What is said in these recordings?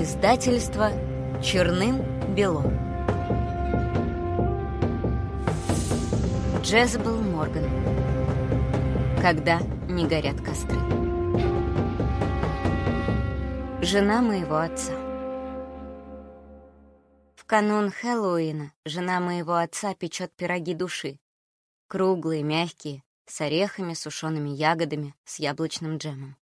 Издательство «Черным-бело». Джезабел Морган. Когда не горят костры. Жена моего отца. В канун Хэллоуина жена моего отца печет пироги души. Круглые, мягкие, с орехами, сушеными ягодами, с яблочным джемом.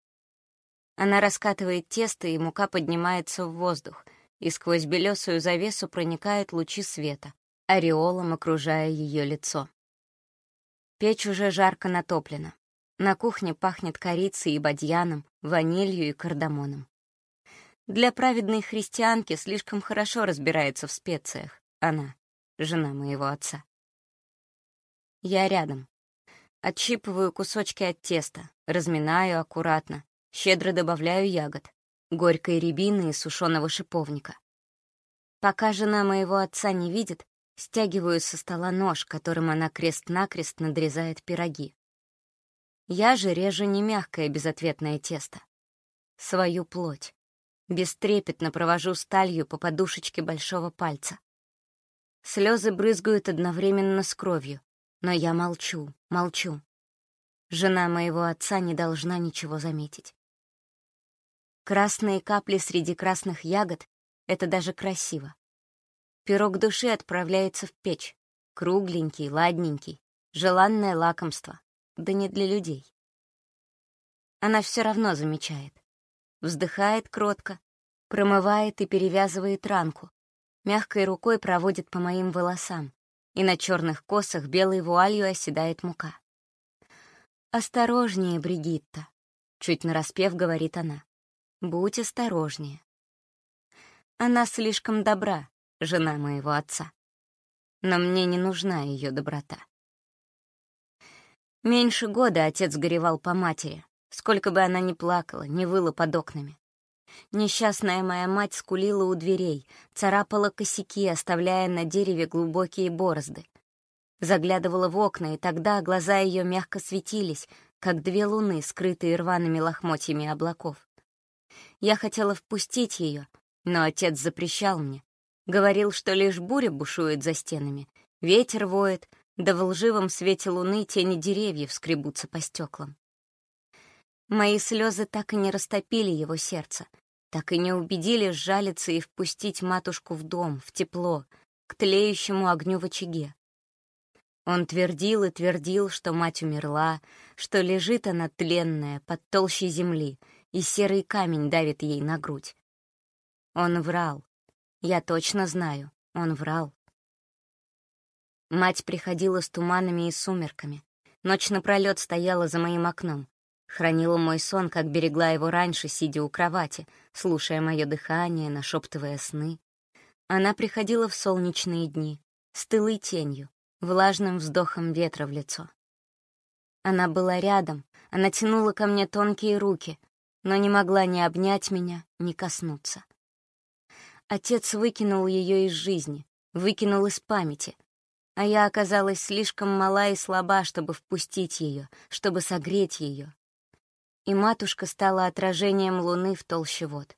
Она раскатывает тесто, и мука поднимается в воздух, и сквозь белесую завесу проникают лучи света, ореолом окружая ее лицо. Печь уже жарко натоплена. На кухне пахнет корицей и бадьяном, ванилью и кардамоном. Для праведной христианки слишком хорошо разбирается в специях. Она — жена моего отца. Я рядом. Отщипываю кусочки от теста, разминаю аккуратно, Щедро добавляю ягод, горькой рябины и сушеного шиповника. Пока жена моего отца не видит, стягиваю со стола нож, которым она крест-накрест надрезает пироги. Я же режу не мягкое безответное тесто. Свою плоть. Бестрепетно провожу сталью по подушечке большого пальца. Слезы брызгают одновременно с кровью, но я молчу, молчу. Жена моего отца не должна ничего заметить. Красные капли среди красных ягод — это даже красиво. Пирог души отправляется в печь. Кругленький, ладненький, желанное лакомство. Да не для людей. Она все равно замечает. Вздыхает кротко, промывает и перевязывает ранку, мягкой рукой проводит по моим волосам, и на черных косах белой вуалью оседает мука. «Осторожнее, Бригитта», — чуть нараспев говорит она. Будь осторожнее. Она слишком добра, жена моего отца. Но мне не нужна ее доброта. Меньше года отец горевал по матери, сколько бы она ни плакала, ни выла под окнами. Несчастная моя мать скулила у дверей, царапала косяки, оставляя на дереве глубокие борозды. Заглядывала в окна, и тогда глаза ее мягко светились, как две луны, скрытые рваными лохмотьями облаков. Я хотела впустить ее, но отец запрещал мне. Говорил, что лишь буря бушует за стенами, ветер воет, да в лживом свете луны тени деревьев скребутся по стеклам. Мои слезы так и не растопили его сердце, так и не убедили сжалиться и впустить матушку в дом, в тепло, к тлеющему огню в очаге. Он твердил и твердил, что мать умерла, что лежит она тленная под толщей земли, и серый камень давит ей на грудь. Он врал. Я точно знаю, он врал. Мать приходила с туманами и сумерками. Ночь напролёт стояла за моим окном. Хранила мой сон, как берегла его раньше, сидя у кровати, слушая мое дыхание, нашептывая сны. Она приходила в солнечные дни, с тылой тенью, влажным вздохом ветра в лицо. Она была рядом, она тянула ко мне тонкие руки, но не могла ни обнять меня, ни коснуться. Отец выкинул ее из жизни, выкинул из памяти, а я оказалась слишком мала и слаба, чтобы впустить ее, чтобы согреть ее. И матушка стала отражением луны в толще вод.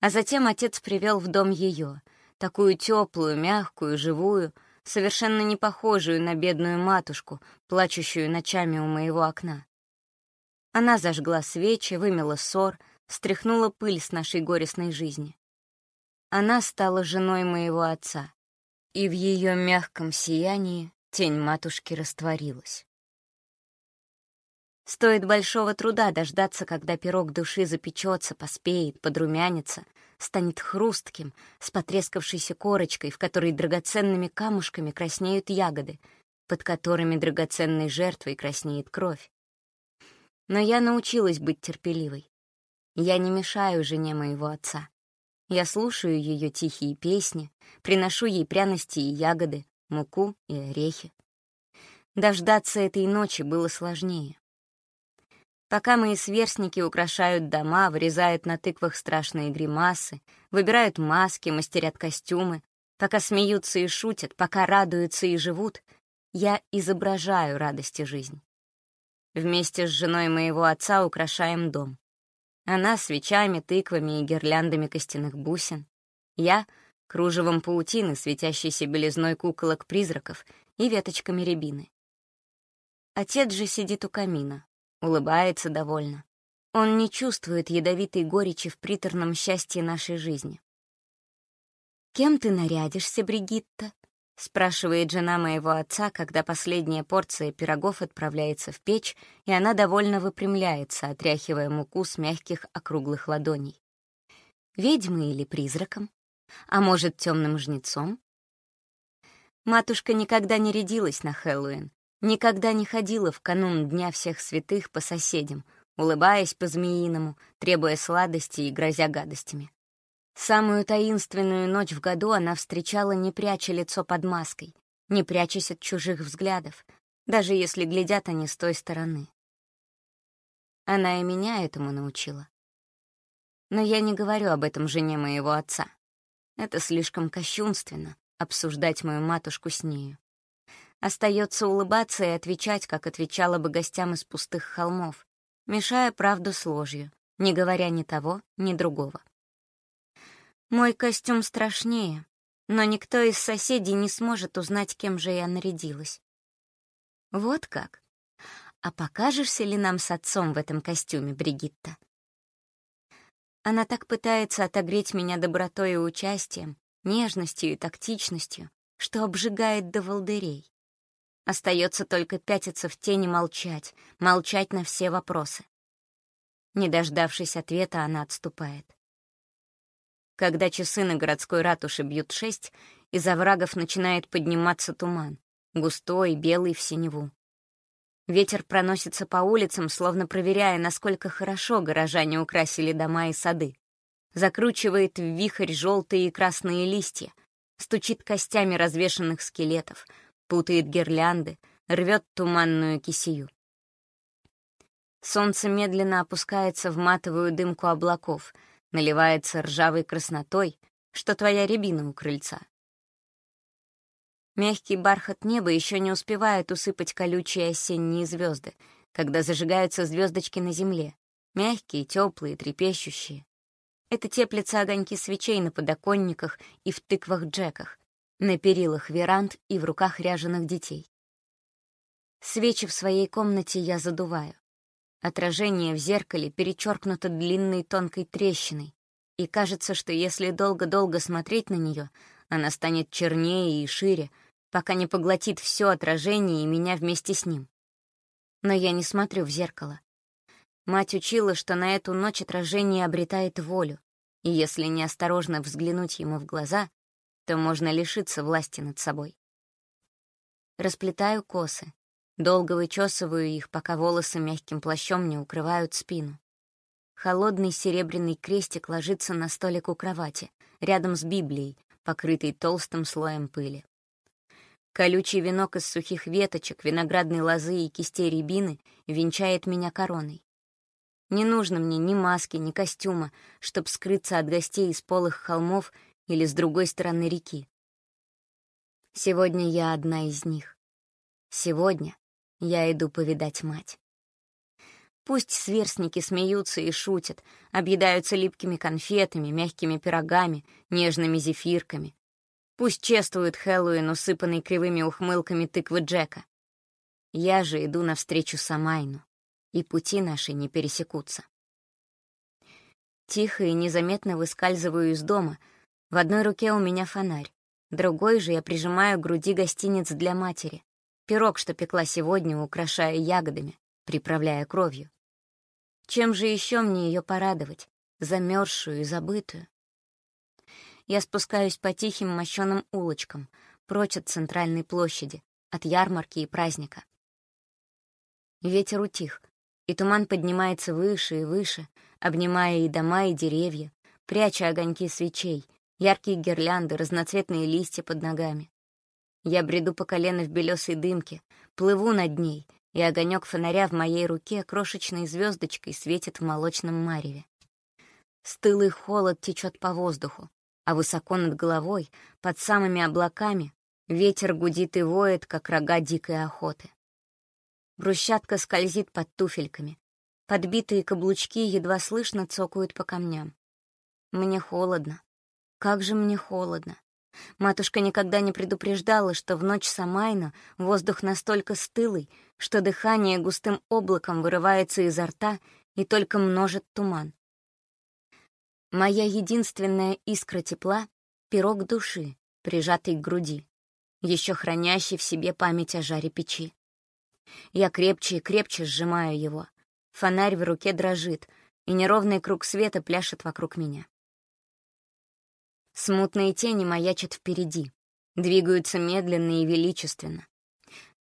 А затем отец привел в дом ее, такую теплую, мягкую, живую, совершенно не похожую на бедную матушку, плачущую ночами у моего окна. Она зажгла свечи, вымела ссор, стряхнула пыль с нашей горестной жизни. Она стала женой моего отца, и в ее мягком сиянии тень матушки растворилась. Стоит большого труда дождаться, когда пирог души запечется, поспеет, подрумянится, станет хрустким, с потрескавшейся корочкой, в которой драгоценными камушками краснеют ягоды, под которыми драгоценной жертвой краснеет кровь. Но я научилась быть терпеливой. Я не мешаю жене моего отца. Я слушаю ее тихие песни, приношу ей пряности и ягоды, муку и орехи. Дождаться этой ночи было сложнее. Пока мои сверстники украшают дома, вырезают на тыквах страшные гримасы, выбирают маски, мастерят костюмы, пока смеются и шутят, пока радуются и живут, я изображаю радости жизни. Вместе с женой моего отца украшаем дом. Она свечами, тыквами и гирляндами костяных бусин. Я — кружевом паутины, светящейся белизной куколок-призраков и веточками рябины. Отец же сидит у камина, улыбается довольно. Он не чувствует ядовитой горечи в приторном счастье нашей жизни. «Кем ты нарядишься, Бригитта?» — спрашивает жена моего отца, когда последняя порция пирогов отправляется в печь, и она довольно выпрямляется, отряхивая муку с мягких округлых ладоней. «Ведьмой или призраком? А может, темным жнецом?» Матушка никогда не рядилась на Хэллоуин, никогда не ходила в канун Дня всех святых по соседям, улыбаясь по-змеиному, требуя сладости и грозя гадостями. Самую таинственную ночь в году она встречала, не пряча лицо под маской, не прячась от чужих взглядов, даже если глядят они с той стороны. Она и меня этому научила. Но я не говорю об этом жене моего отца. Это слишком кощунственно — обсуждать мою матушку с нею. Остается улыбаться и отвечать, как отвечала бы гостям из пустых холмов, мешая правду с ложью, не говоря ни того, ни другого. Мой костюм страшнее, но никто из соседей не сможет узнать, кем же я нарядилась. Вот как. А покажешься ли нам с отцом в этом костюме, Бригитта? Она так пытается отогреть меня добротой и участием, нежностью и тактичностью, что обжигает до волдырей. Остается только пятиться в тени молчать, молчать на все вопросы. Не дождавшись ответа, она отступает. Когда часы на городской ратуше бьют шесть, из оврагов начинает подниматься туман, густой, белый в синеву. Ветер проносится по улицам, словно проверяя, насколько хорошо горожане украсили дома и сады. Закручивает в вихрь желтые и красные листья, стучит костями развешанных скелетов — путает гирлянды, рвет туманную кисию. Солнце медленно опускается в матовую дымку облаков, наливается ржавой краснотой, что твоя рябина у крыльца. Мягкий бархат неба еще не успевает усыпать колючие осенние звезды, когда зажигаются звездочки на земле, мягкие, теплые, трепещущие. Это теплятся огоньки свечей на подоконниках и в тыквах-джеках, на перилах веранд и в руках ряженых детей. Свечи в своей комнате я задуваю. Отражение в зеркале перечеркнуто длинной тонкой трещиной, и кажется, что если долго-долго смотреть на нее, она станет чернее и шире, пока не поглотит все отражение и меня вместе с ним. Но я не смотрю в зеркало. Мать учила, что на эту ночь отражение обретает волю, и если неосторожно взглянуть ему в глаза, то можно лишиться власти над собой. Расплетаю косы, долго вычесываю их, пока волосы мягким плащом не укрывают спину. Холодный серебряный крестик ложится на столик у кровати, рядом с Библией, покрытой толстым слоем пыли. Колючий венок из сухих веточек, виноградной лозы и кистей рябины венчает меня короной. Не нужно мне ни маски, ни костюма, чтобы скрыться от гостей из полых холмов или с другой стороны реки. Сегодня я одна из них. Сегодня я иду повидать мать. Пусть сверстники смеются и шутят, объедаются липкими конфетами, мягкими пирогами, нежными зефирками. Пусть чествуют Хэллоуин, усыпанный кривыми ухмылками тыквы Джека. Я же иду навстречу Самайну, и пути наши не пересекутся. Тихо и незаметно выскальзываю из дома — в одной руке у меня фонарь, другой же я прижимаю к груди гостиниц для матери, пирог, что пекла сегодня, украшая ягодами, приправляя кровью. Чем же еще мне ее порадовать, замерзшую и забытую? Я спускаюсь по тихим мощеным улочкам, прочь от центральной площади, от ярмарки и праздника. Ветер утих, и туман поднимается выше и выше, обнимая и дома, и деревья, пряча огоньки свечей, яркие гирлянды, разноцветные листья под ногами. Я бреду по колено в белесой дымке, плыву над ней, и огонек фонаря в моей руке крошечной звездочкой светит в молочном мареве. Стылый холод течет по воздуху, а высоко над головой, под самыми облаками, ветер гудит и воет, как рога дикой охоты. Брусчатка скользит под туфельками. Подбитые каблучки едва слышно цокают по камням. Мне холодно. Как же мне холодно. Матушка никогда не предупреждала, что в ночь Самайна воздух настолько стылый, что дыхание густым облаком вырывается изо рта и только множит туман. Моя единственная искра тепла — пирог души, прижатый к груди, еще хранящий в себе память о жаре печи. Я крепче и крепче сжимаю его. Фонарь в руке дрожит, и неровный круг света пляшет вокруг меня. Смутные тени маячат впереди, двигаются медленно и величественно.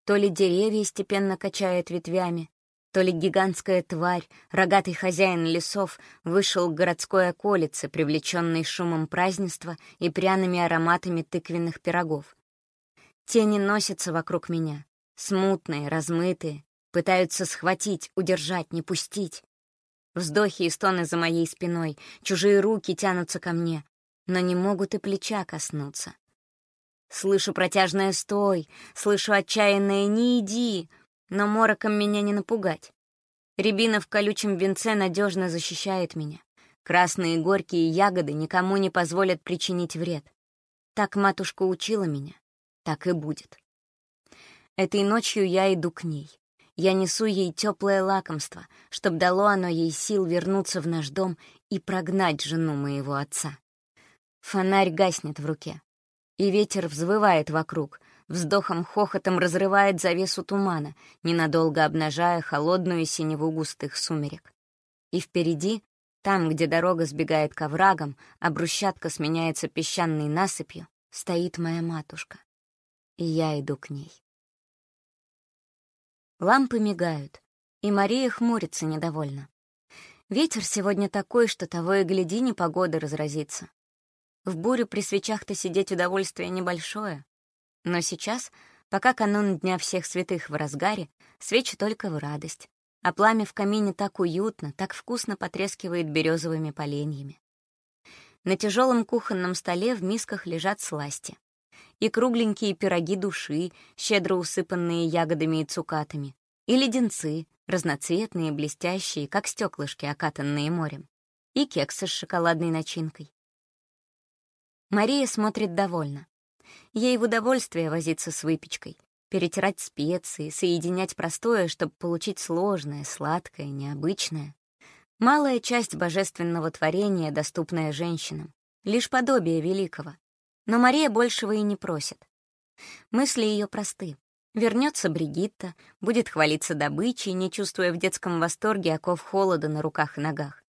То ли деревья степенно качают ветвями, то ли гигантская тварь, рогатый хозяин лесов, вышел к городской околице, привлеченный шумом празднества и пряными ароматами тыквенных пирогов. Тени носятся вокруг меня, смутные, размытые, пытаются схватить, удержать, не пустить. Вздохи и стоны за моей спиной, чужие руки тянутся ко мне, но не могут и плеча коснуться. Слышу протяжное «стой», слышу отчаянное «не иди», но мороком меня не напугать. Рябина в колючем венце надежно защищает меня. Красные горькие ягоды никому не позволят причинить вред. Так матушка учила меня, так и будет. Этой ночью я иду к ней. Я несу ей теплое лакомство, чтоб дало оно ей сил вернуться в наш дом и прогнать жену моего отца. Фонарь гаснет в руке, и ветер взвывает вокруг, вздохом-хохотом разрывает завесу тумана, ненадолго обнажая холодную синеву густых сумерек. И впереди, там, где дорога сбегает к оврагам, а брусчатка сменяется песчаной насыпью, стоит моя матушка. И я иду к ней. Лампы мигают, и Мария хмурится недовольно. Ветер сегодня такой, что того и гляди, непогода разразится. В бурю при свечах-то сидеть удовольствие небольшое, но сейчас, пока канун Дня всех святых в разгаре, свечи только в радость, а пламя в камине так уютно, так вкусно потрескивает березовыми поленьями. На тяжелом кухонном столе в мисках лежат сласти. И кругленькие пироги души, щедро усыпанные ягодами и цукатами, и леденцы, разноцветные, блестящие, как стеклышки, окатанные морем, и кексы с шоколадной начинкой. Мария смотрит довольно. Ей в удовольствие возиться с выпечкой, перетирать специи, соединять простое, чтобы получить сложное, сладкое, необычное. Малая часть божественного творения, доступная женщинам, лишь подобие великого. Но Мария большего и не просит. Мысли ее просты. Вернется Бригитта, будет хвалиться добычей, не чувствуя в детском восторге оков холода на руках и ногах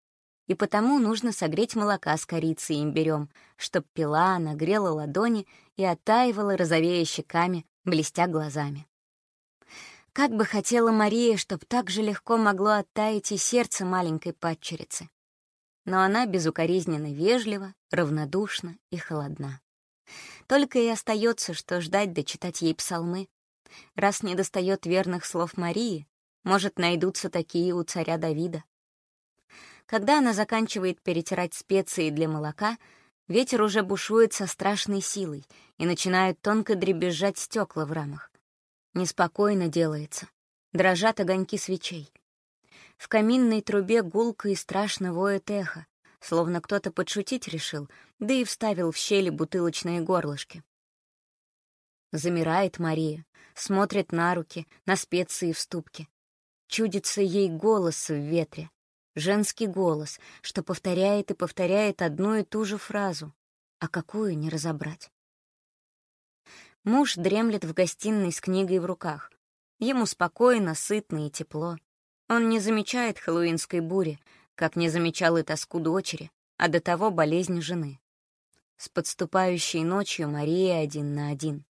и потому нужно согреть молока с корицей и имбирем, чтоб пила, нагрела ладони и оттаивала розовея щеками, блестя глазами. Как бы хотела Мария, чтоб так же легко могло оттаять и сердце маленькой падчерицы. Но она безукоризненно вежлива, равнодушна и холодна. Только и остается, что ждать да читать ей псалмы. Раз не достает верных слов Марии, может, найдутся такие у царя Давида. Когда она заканчивает перетирать специи для молока, ветер уже бушует со страшной силой и начинают тонко дребезжать стекла в рамах. Неспокойно делается. Дрожат огоньки свечей. В каминной трубе гулко и страшно воет эхо, словно кто-то подшутить решил, да и вставил в щели бутылочные горлышки. Замирает Мария, смотрит на руки, на специи в ступке. Чудится ей голос в ветре, Женский голос, что повторяет и повторяет одну и ту же фразу, а какую не разобрать. Муж дремлет в гостиной с книгой в руках. Ему спокойно, сытно и тепло. Он не замечает хэллоуинской бури, как не замечал и тоску дочери, а до того болезнь жены. С подступающей ночью Мария один на один.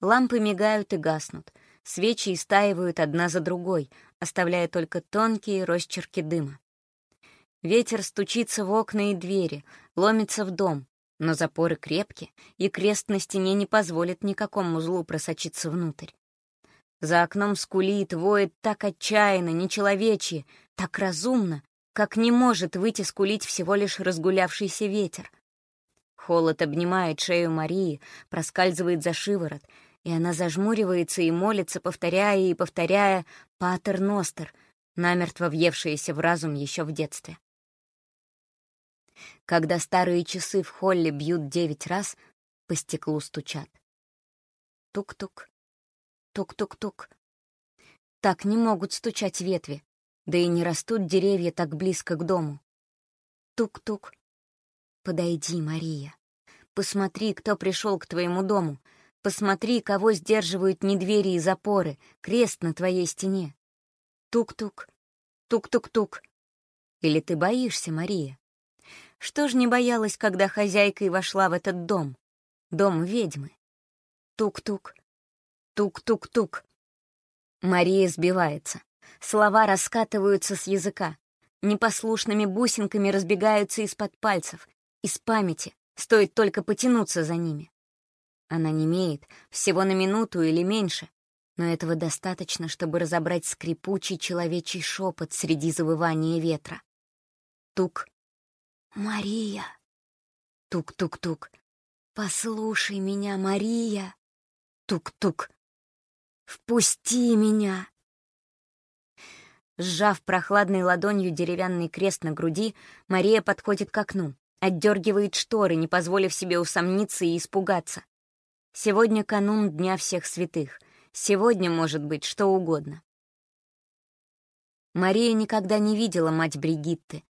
Лампы мигают и гаснут, свечи истаивают одна за другой, оставляя только тонкие росчерки дыма. Ветер стучится в окна и двери, ломится в дом, но запоры крепки, и крест на стене не позволит никакому злу просочиться внутрь. За окном скулит, воет так отчаянно, нечеловечье, так разумно, как не может выйти скулить всего лишь разгулявшийся ветер. Холод обнимает шею Марии, проскальзывает за шиворот — и она зажмуривается и молится, повторяя и повторяя «Патер Ностер», намертво въевшиеся в разум еще в детстве. Когда старые часы в холле бьют девять раз, по стеклу стучат. Тук-тук, тук-тук-тук. Так не могут стучать ветви, да и не растут деревья так близко к дому. Тук-тук. Подойди, Мария. Посмотри, кто пришел к твоему дому. Посмотри, кого сдерживают не двери и запоры, крест на твоей стене. Тук-тук, тук-тук-тук. Или ты боишься, Мария? Что ж не боялась, когда хозяйка и вошла в этот дом? Дом ведьмы. Тук-тук, тук-тук-тук. Мария сбивается. Слова раскатываются с языка. Непослушными бусинками разбегаются из-под пальцев, из памяти, стоит только потянуться за ними. Она не имеет всего на минуту или меньше, но этого достаточно, чтобы разобрать скрипучий человечий шепот среди завывания ветра. Тук, «Мария!» Тук-тук-тук. «Послушай меня, Мария!» Тук-тук. «Впусти меня!» Сжав прохладной ладонью деревянный крест на груди, Мария подходит к окну, отдергивает шторы, не позволив себе усомниться и испугаться. Сегодня канун Дня всех святых. Сегодня может быть что угодно. Мария никогда не видела мать Бригитты,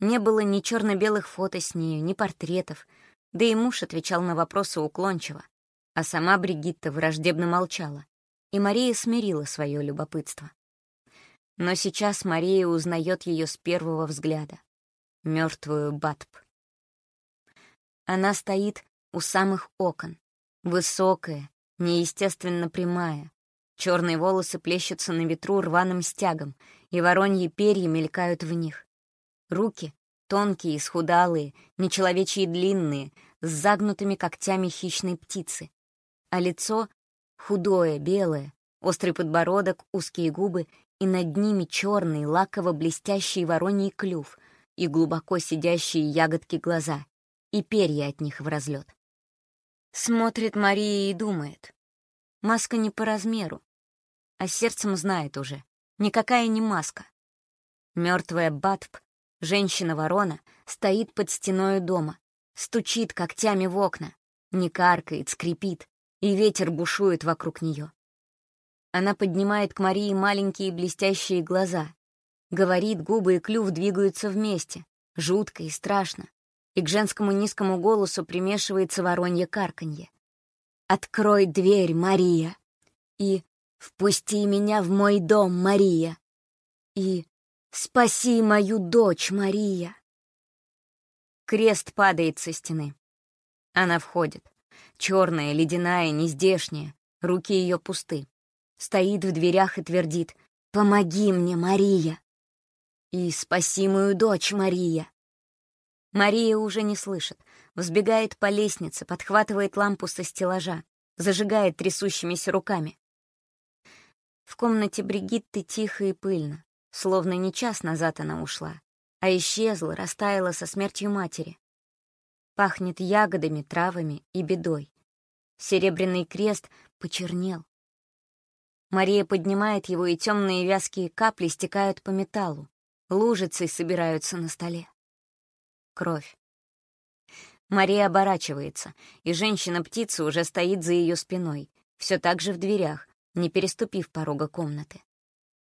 не было ни черно-белых фото с нею, ни портретов, да и муж отвечал на вопросы уклончиво, а сама Бригитта враждебно молчала, и Мария смирила свое любопытство. Но сейчас Мария узнает ее с первого взгляда. Мертвую Батп. Она стоит у самых окон, высокая, неестественно прямая. Черные волосы плещутся на ветру рваным стягом, и вороньи перья мелькают в них. Руки тонкие, схудалые, нечеловечьи длинные, с загнутыми когтями хищной птицы. А лицо худое, белое, острый подбородок, узкие губы и над ними черный, лаково-блестящий вороний клюв и глубоко сидящие ягодки глаза, и перья от них в разлет. Смотрит Мария и думает. Маска не по размеру, а сердцем знает уже. Никакая не маска. Мертвая Батп Женщина-ворона стоит под стеной дома, стучит когтями в окна, не каркает, скрипит, и ветер бушует вокруг нее. Она поднимает к Марии маленькие блестящие глаза. Говорит, губы и клюв двигаются вместе, жутко и страшно, и к женскому низкому голосу примешивается воронье карканье. «Открой дверь, Мария!» и «Впусти меня в мой дом, Мария!» и «Спаси мою дочь, Мария!» Крест падает со стены. Она входит. Черная, ледяная, нездешняя. Руки ее пусты. Стоит в дверях и твердит «Помоги мне, Мария!» И «Спаси мою дочь, Мария!» Мария уже не слышит. Взбегает по лестнице, подхватывает лампу со стеллажа, зажигает трясущимися руками. В комнате Бригитты тихо и пыльно. Словно не час назад она ушла, а исчезла, растаяла со смертью матери. Пахнет ягодами, травами и бедой. Серебряный крест почернел. Мария поднимает его, и темные вязкие капли стекают по металлу. Лужицы собираются на столе. Кровь. Мария оборачивается, и женщина-птица уже стоит за ее спиной, все так же в дверях, не переступив порога комнаты.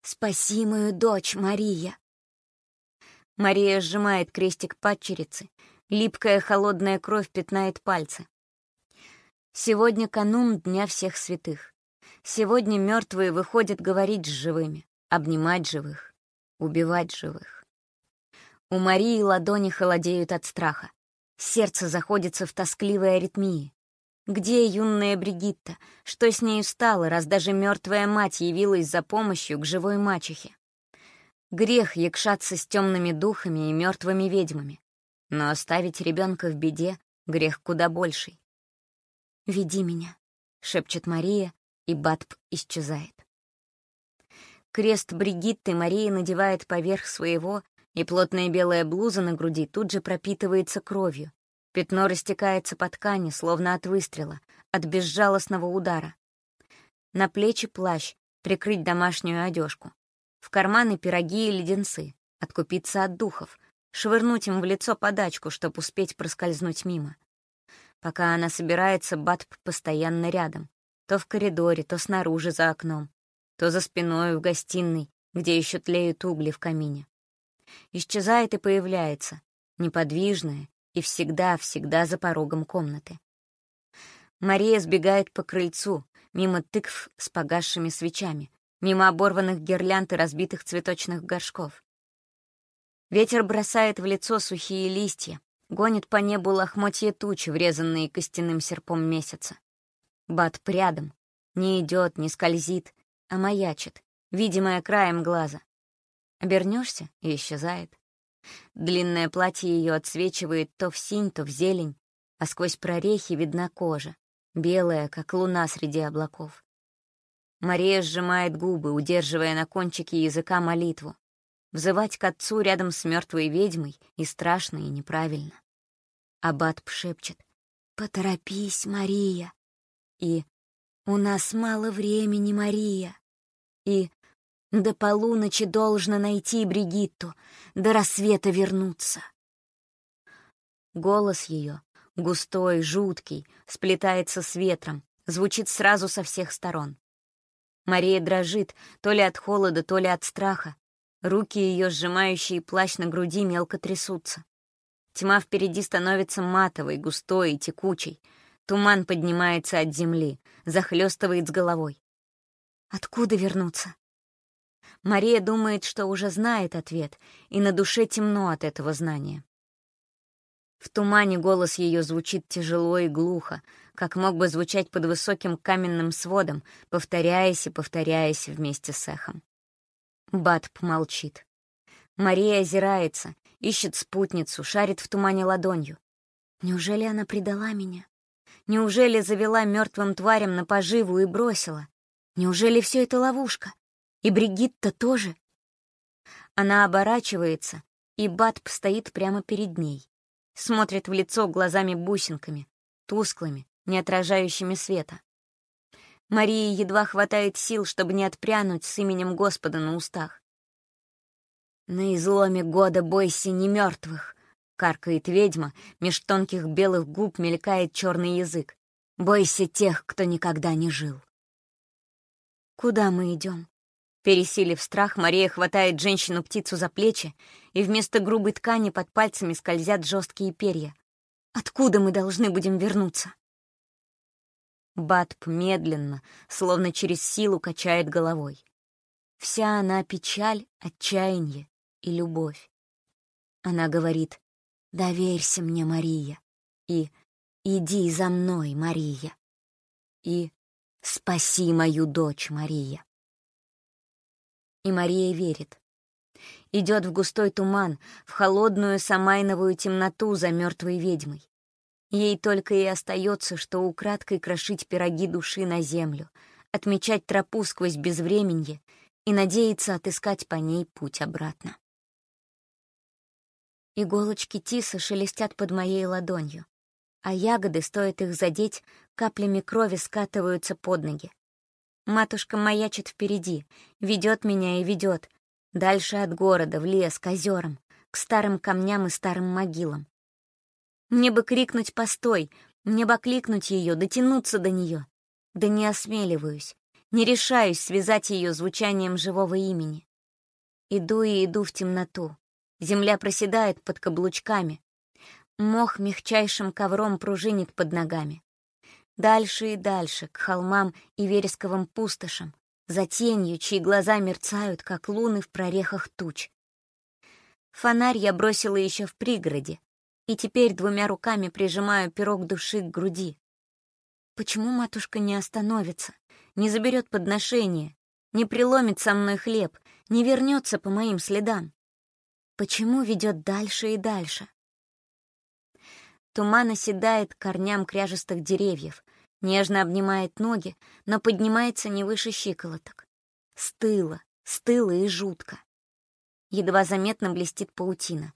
«Спаси мою дочь, Мария!» Мария сжимает крестик падчерицы. Липкая холодная кровь пятнает пальцы. Сегодня канун Дня всех святых. Сегодня мертвые выходят говорить с живыми, обнимать живых, убивать живых. У Марии ладони холодеют от страха. Сердце заходится в тоскливой аритмии. Где юная Бригитта? Что с нею стало, раз даже мертвая мать явилась за помощью к живой мачехе? Грех якшаться с темными духами и мертвыми ведьмами. Но оставить ребенка в беде — грех куда больший. «Веди меня», — шепчет Мария, и Батб исчезает. Крест Бригитты Мария надевает поверх своего, и плотная белая блуза на груди тут же пропитывается кровью, Пятно растекается по ткани, словно от выстрела, от безжалостного удара. На плечи плащ, прикрыть домашнюю одежку. В карманы пироги и леденцы, откупиться от духов, швырнуть им в лицо подачку, чтобы успеть проскользнуть мимо. Пока она собирается, Батп постоянно рядом. То в коридоре, то снаружи за окном, то за спиной в гостиной, где еще тлеют угли в камине. Исчезает и появляется, неподвижная и всегда-всегда за порогом комнаты. Мария сбегает по крыльцу, мимо тыкв с погасшими свечами, мимо оборванных гирлянд и разбитых цветочных горшков. Ветер бросает в лицо сухие листья, гонит по небу лохмотья тучи, врезанные костяным серпом месяца. Бат прядом, не идет, не скользит, а маячит, видимая краем глаза. Обернешься и исчезает. Длинное платье ее отсвечивает то в синь, то в зелень, а сквозь прорехи видна кожа, белая, как луна среди облаков. Мария сжимает губы, удерживая на кончике языка молитву. Взывать к отцу рядом с мертвой ведьмой и страшно, и неправильно. Аббат пшепчет «Поторопись, Мария!» и «У нас мало времени, Мария!» и «До полуночи должно найти Бригитту, до рассвета вернуться!» Голос ее, густой, жуткий, сплетается с ветром, звучит сразу со всех сторон. Мария дрожит, то ли от холода, то ли от страха. Руки ее, сжимающие плащ на груди, мелко трясутся. Тьма впереди становится матовой, густой и текучей. Туман поднимается от земли, захлестывает с головой. Откуда вернуться? Мария думает, что уже знает ответ, и на душе темно от этого знания. В тумане голос ее звучит тяжело и глухо, как мог бы звучать под высоким каменным сводом, повторяясь и повторяясь вместе с эхом. Батп молчит. Мария озирается, ищет спутницу, шарит в тумане ладонью. Неужели она предала меня? Неужели завела мертвым тварям на поживу и бросила? Неужели все это ловушка? И Бригитта тоже? Она оборачивается, и Батп стоит прямо перед ней смотрит в лицо глазами-бусинками, тусклыми, не отражающими света. Марии едва хватает сил, чтобы не отпрянуть с именем Господа на устах. «На изломе года бойся не мертвых», — каркает ведьма, меж тонких белых губ мелькает черный язык. «Бойся тех, кто никогда не жил». «Куда мы идем?» Пересилив страх, Мария хватает женщину-птицу за плечи, и вместо грубой ткани под пальцами скользят жесткие перья. «Откуда мы должны будем вернуться?» Батп медленно, словно через силу качает головой. Вся она печаль, отчаяние и любовь. Она говорит «Доверься мне, Мария», и «Иди за мной, Мария», и «Спаси мою дочь, Мария» и Мария верит. Идет в густой туман, в холодную самайновую темноту за мертвой ведьмой. Ей только и остается, что украдкой крошить пироги души на землю, отмечать тропу сквозь безвременье и надеяться отыскать по ней путь обратно. Иголочки тиса шелестят под моей ладонью, а ягоды, стоит их задеть, каплями крови скатываются под ноги. Матушка маячит впереди, ведет меня и ведет. Дальше от города, в лес, к озерам, к старым камням и старым могилам. Мне бы крикнуть «постой», мне бы окликнуть ее, дотянуться до нее. Да не осмеливаюсь, не решаюсь связать ее звучанием живого имени. Иду и иду в темноту. Земля проседает под каблучками. Мох мягчайшим ковром пружинит под ногами. Дальше и дальше, к холмам и вересковым пустошам, за тенью, чьи глаза мерцают, как луны в прорехах туч. Фонарь я бросила еще в пригороде, и теперь двумя руками прижимаю пирог души к груди. Почему матушка не остановится, не заберет подношение, не приломит со мной хлеб, не вернется по моим следам? Почему ведет дальше и дальше? Туман оседает корням кряжестых деревьев, нежно обнимает ноги, но поднимается не выше щиколоток. Стыло, стыло и жутко. Едва заметно блестит паутина.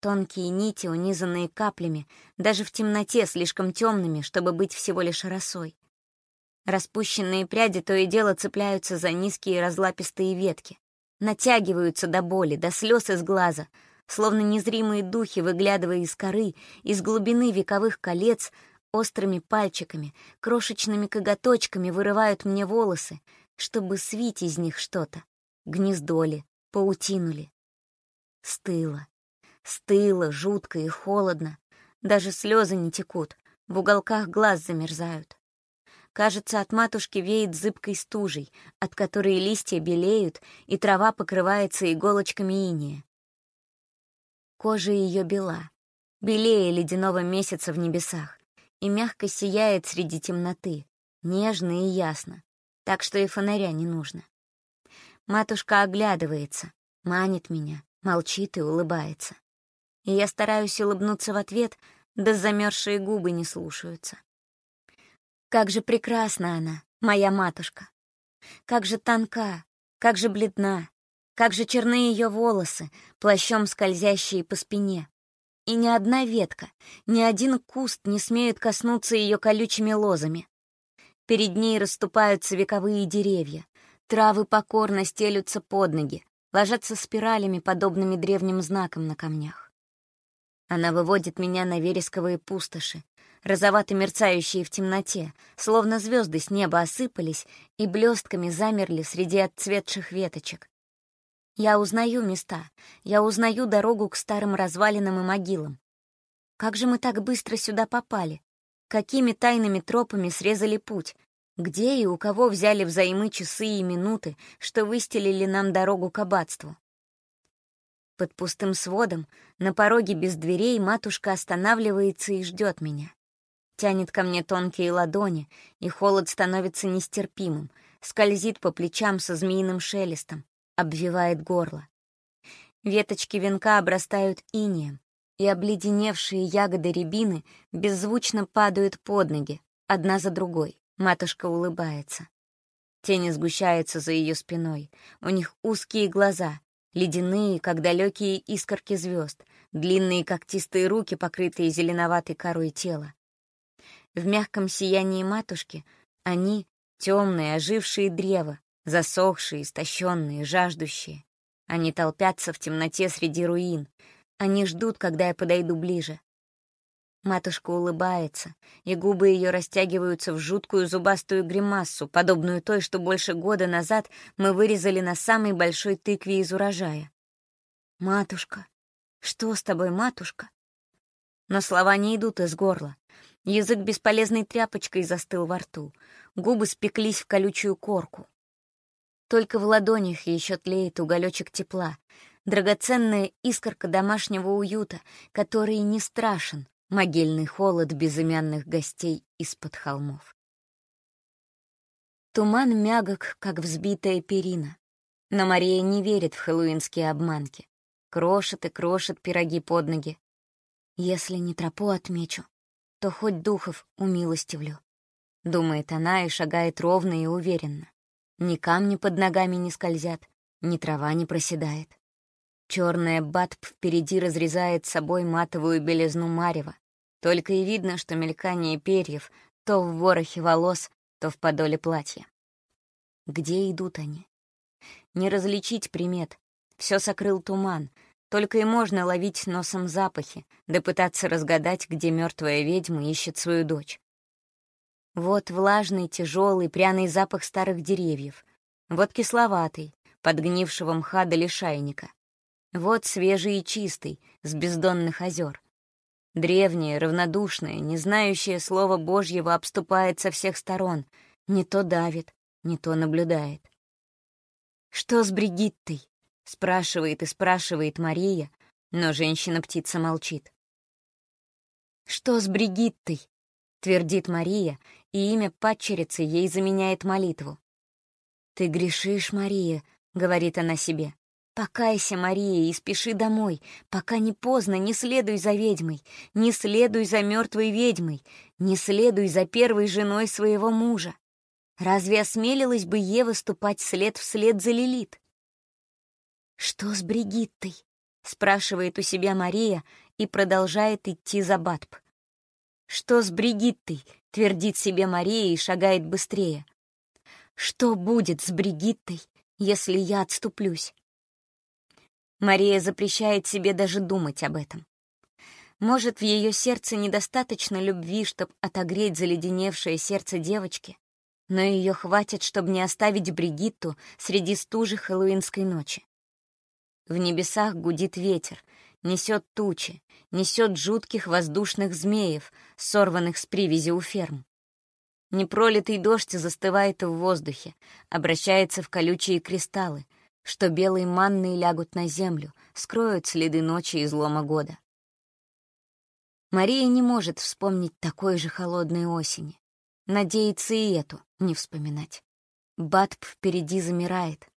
Тонкие нити, унизанные каплями, даже в темноте слишком темными, чтобы быть всего лишь росой. Распущенные пряди то и дело цепляются за низкие разлапистые ветки. натягиваются до боли, до слез из глаза, словно незримые духи, выглядывая из коры, из глубины вековых колец, острыми пальчиками, крошечными коготочками вырывают мне волосы, чтобы свить из них что-то, гнездоли, паутинули. Стыло, стыло, жутко и холодно, даже слезы не текут, в уголках глаз замерзают. Кажется, от матушки веет зыбкой стужей, от которой листья белеют, и трава покрывается иголочками иния. Кожа ее бела, белее ледяного месяца в небесах, и мягко сияет среди темноты, нежно и ясно, так что и фонаря не нужно. Матушка оглядывается, манит меня, молчит и улыбается. И я стараюсь улыбнуться в ответ, да замерзшие губы не слушаются. Как же прекрасна она, моя матушка! Как же тонка, как же бледна, как же черны ее волосы, плащом скользящие по спине. И ни одна ветка, ни один куст не смеют коснуться ее колючими лозами. Перед ней расступаются вековые деревья, травы покорно стелются под ноги, ложатся спиралями, подобными древним знакам на камнях. Она выводит меня на вересковые пустоши, розовато мерцающие в темноте, словно звезды с неба осыпались и блестками замерли среди отцветших веточек. Я узнаю места, я узнаю дорогу к старым развалинам и могилам. Как же мы так быстро сюда попали? Какими тайными тропами срезали путь? Где и у кого взяли взаймы часы и минуты, что выстелили нам дорогу к аббатству? Под пустым сводом, на пороге без дверей, матушка останавливается и ждет меня. Тянет ко мне тонкие ладони, и холод становится нестерпимым, скользит по плечам со змеиным шелестом, обвивает горло. Веточки венка обрастают инеем, и обледеневшие ягоды рябины беззвучно падают под ноги, одна за другой. Матушка улыбается. Тени сгущаются за ее спиной. У них узкие глаза, ледяные, как далекие искорки звезд, длинные когтистые руки, покрытые зеленоватой корой тела. В мягком сиянии матушки они — темные, ожившие древа, засохшие, истощенные, жаждущие. Они толпятся в темноте среди руин. Они ждут, когда я подойду ближе. Матушка улыбается, и губы ее растягиваются в жуткую зубастую гримассу, подобную той, что больше года назад мы вырезали на самой большой тыкве из урожая. «Матушка! Что с тобой, матушка?» Но слова не идут из горла. Язык бесполезной тряпочкой застыл во рту. Губы спеклись в колючую корку. Только в ладонях еще тлеет уголечек тепла, драгоценная искорка домашнего уюта, который не страшен, могильный холод безымянных гостей из-под холмов. Туман мягок, как взбитая перина. Но Мария не верит в хэллоуинские обманки. Крошит и крошит пироги под ноги. Если не тропу отмечу, то хоть духов умилостивлю. Думает она и шагает ровно и уверенно. Ни камни под ногами не скользят, ни трава не проседает. Черная батп впереди разрезает собой матовую белизну марева. Только и видно, что мелькание перьев то в ворохе волос, то в подоле платья. Где идут они? Не различить примет. Все сокрыл туман, только и можно ловить носом запахи, да пытаться разгадать, где мертвая ведьма ищет свою дочь. Вот влажный, тяжелый, пряный запах старых деревьев. Вот кисловатый, подгнившего мха до лишайника. Вот свежий и чистый, с бездонных озер. Древнее, равнодушное, не знающее слова Божьего обступает со всех сторон, не то давит, не то наблюдает. «Что с Бригиттой?» Спрашивает и спрашивает Мария, но женщина-птица молчит. «Что с Бригиттой?» — твердит Мария, и имя падчерицы ей заменяет молитву. «Ты грешишь, Мария», — говорит она себе. «Покайся, Мария, и спеши домой, пока не поздно, не следуй за ведьмой, не следуй за мертвой ведьмой, не следуй за первой женой своего мужа. Разве осмелилась бы Ева ступать след вслед за Лилит? «Что с Бригиттой?» — спрашивает у себя Мария и продолжает идти за Батб. «Что с Бригиттой?» — твердит себе Мария и шагает быстрее. «Что будет с Бригиттой, если я отступлюсь? Мария запрещает себе даже думать об этом. Может, в ее сердце недостаточно любви, чтобы отогреть заледеневшее сердце девочки, но ее хватит, чтобы не оставить Бригитту среди стужи хэллоуинской ночи. В небесах гудит ветер, несет тучи, несет жутких воздушных змеев, сорванных с привязи у ферм. Непролитый дождь застывает в воздухе, обращается в колючие кристаллы, что белые манны лягут на землю, скроют следы ночи и злома года. Мария не может вспомнить такой же холодной осени. Надеется и эту не вспоминать. Батп впереди замирает.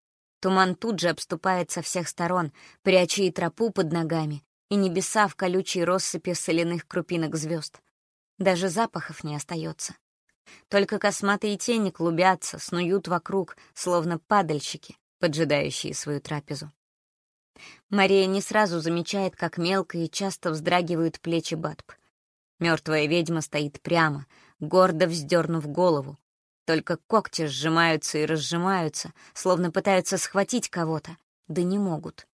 Туман тут же обступает со всех сторон, пряча и тропу под ногами, и небеса в колючей россыпи соляных крупинок звезд. Даже запахов не остается. Только косматые тени клубятся, снуют вокруг, словно падальщики, поджидающие свою трапезу. Мария не сразу замечает, как мелко и часто вздрагивают плечи Батб. Мертвая ведьма стоит прямо, гордо вздернув голову. Только когти сжимаются и разжимаются, словно пытаются схватить кого-то, да не могут.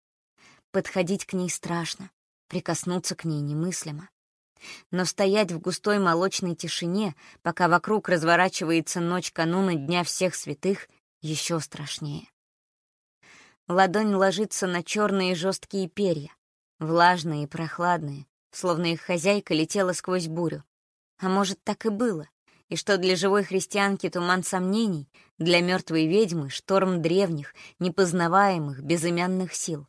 Подходить к ней страшно, прикоснуться к ней немыслимо. Но стоять в густой молочной тишине, пока вокруг разворачивается ночь кануна Дня Всех Святых, еще страшнее. Ладонь ложится на черные жесткие перья, влажные и прохладные, словно их хозяйка летела сквозь бурю. А может, так и было, и что для живой христианки туман сомнений, для мертвой ведьмы — шторм древних, непознаваемых, безымянных сил.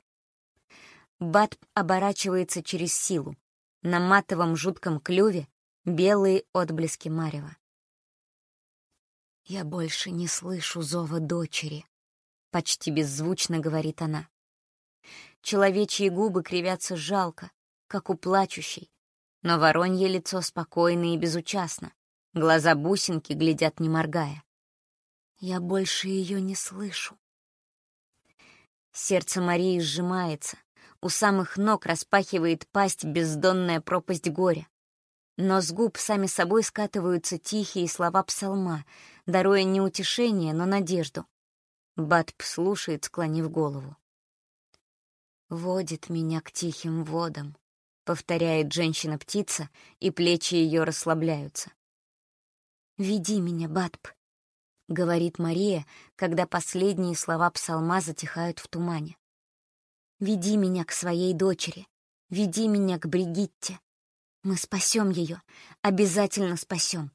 Бат оборачивается через силу. На матовом жутком клюве белые отблески марева. «Я больше не слышу зова дочери», — почти беззвучно говорит она. Человечьи губы кривятся жалко, как у плачущей, но воронье лицо спокойно и безучастно, глаза бусинки глядят не моргая. Я больше ее не слышу. Сердце Марии сжимается, у самых ног распахивает пасть бездонная пропасть горя. Но с губ сами собой скатываются тихие слова псалма, даруя не утешение, но надежду. Батп слушает, склонив голову. «Водит меня к тихим водам», — повторяет женщина-птица, и плечи ее расслабляются. «Веди меня, Батп», — говорит Мария, когда последние слова псалма затихают в тумане. «Веди меня к своей дочери, веди меня к Бригитте. Мы спасем ее, обязательно спасем,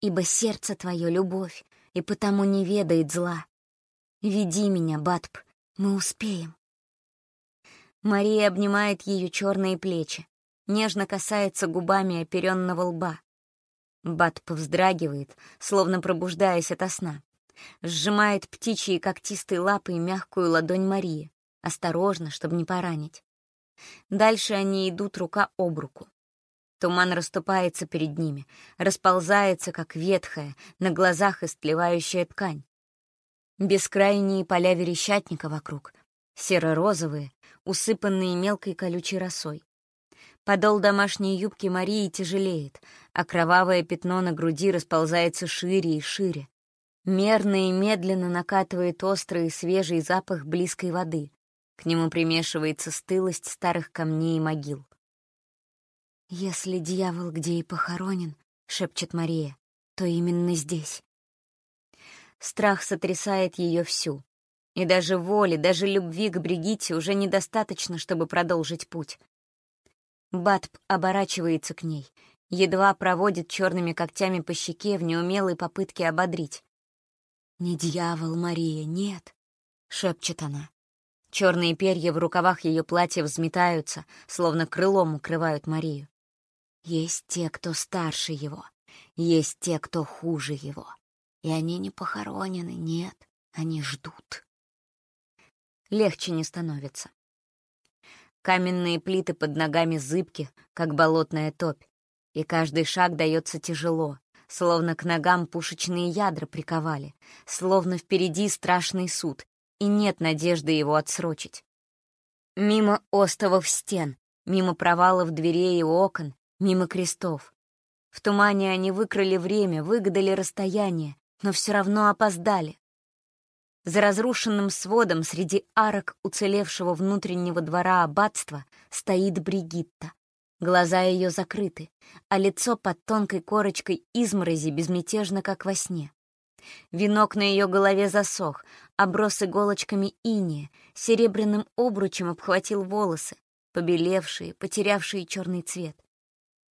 ибо сердце твое — любовь, и потому не ведает зла. «Веди меня, Батп, мы успеем». Мария обнимает ее черные плечи, нежно касается губами оперенного лба. Батп вздрагивает, словно пробуждаясь ото сна. Сжимает птичьи когтистые лапы и мягкую ладонь Марии, осторожно, чтобы не поранить. Дальше они идут рука об руку. Туман расступается перед ними, расползается, как ветхая, на глазах истлевающая ткань. Бескрайние поля верещатника вокруг, серо-розовые, усыпанные мелкой колючей росой. Подол домашней юбки Марии тяжелеет, а кровавое пятно на груди расползается шире и шире. Мерно и медленно накатывает острый и свежий запах близкой воды. К нему примешивается стылость старых камней и могил. «Если дьявол где и похоронен, — шепчет Мария, — то именно здесь. Страх сотрясает ее всю. И даже воли, даже любви к Бригитте уже недостаточно, чтобы продолжить путь. Батб оборачивается к ней, едва проводит черными когтями по щеке в неумелой попытке ободрить. «Не дьявол, Мария, нет», — шепчет она. Черные перья в рукавах ее платья взметаются, словно крылом укрывают Марию. Есть те, кто старше его, есть те, кто хуже его. И они не похоронены, нет, они ждут. Легче не становится. Каменные плиты под ногами зыбки, как болотная топь, и каждый шаг дается тяжело, словно к ногам пушечные ядра приковали, словно впереди страшный суд, и нет надежды его отсрочить. Мимо остовов стен, мимо провалов дверей и окон, мимо крестов. В тумане они выкрали время, выгадали расстояние, но все равно опоздали. За разрушенным сводом среди арок уцелевшего внутреннего двора аббатства стоит Бригитта. Глаза ее закрыты, а лицо под тонкой корочкой изморози безмятежно, как во сне. Венок на ее голове засох, оброс иголочками иния, серебряным обручем обхватил волосы, побелевшие, потерявшие черный цвет.